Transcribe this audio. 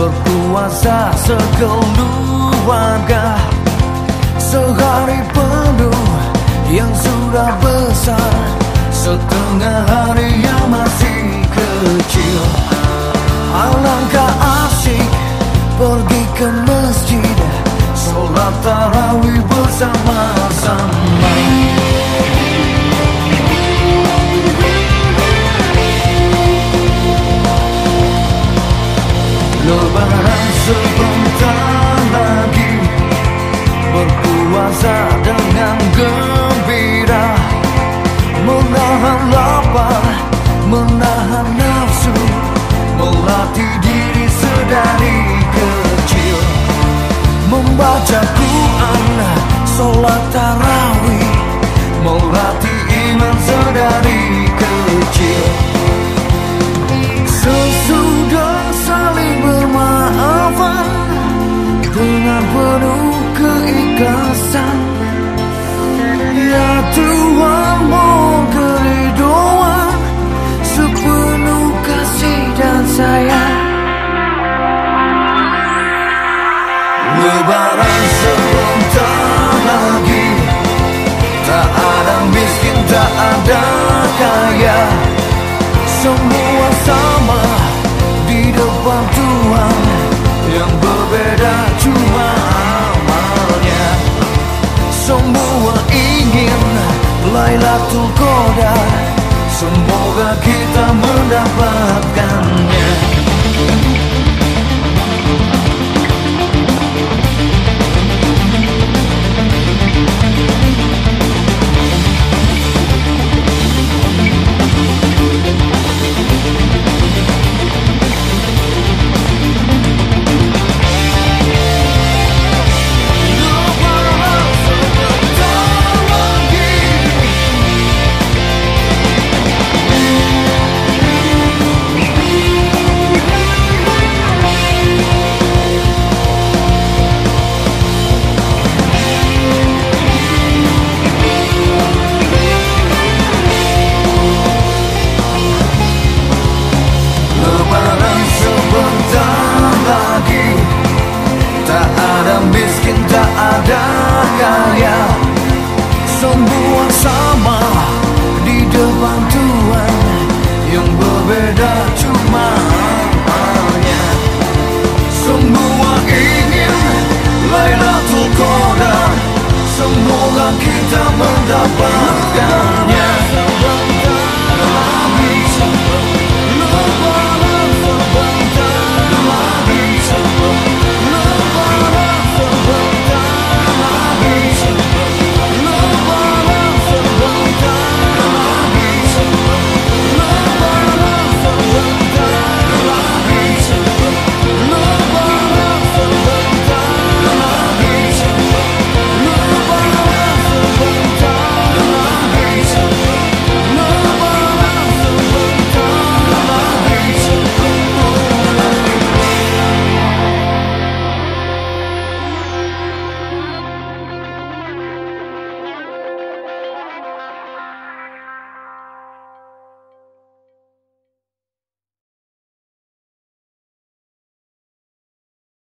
berpuasa sekeluarga Sehari penuh yang sudah besar Setengah hari yang masih kecil. Alangkah asik pergi ke masjid Sholat tarawih bersama Lebaran sebentar lagi Berpuasa dengan gembira Menahan lapar, menahan nafsu Melatih diri sedari kecil Membaca Lebaran sebentar lagi. Tak ada miskin, tak ada kaya. Semua sama di depan Tuhan Yang berbeda cuma amalnya. Semua ingin Lailatul Qadar. Semoga kita mendapatkan Então da mão da banca